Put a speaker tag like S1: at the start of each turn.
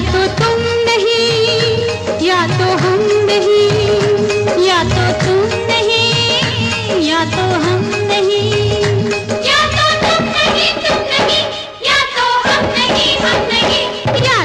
S1: तो तुम नहीं, या तो हम नहीं, या तो तुम नहीं, या तो हम नहीं। या तो तुम नहीं तुम नहीं, या तो हम नहीं हम नहीं। या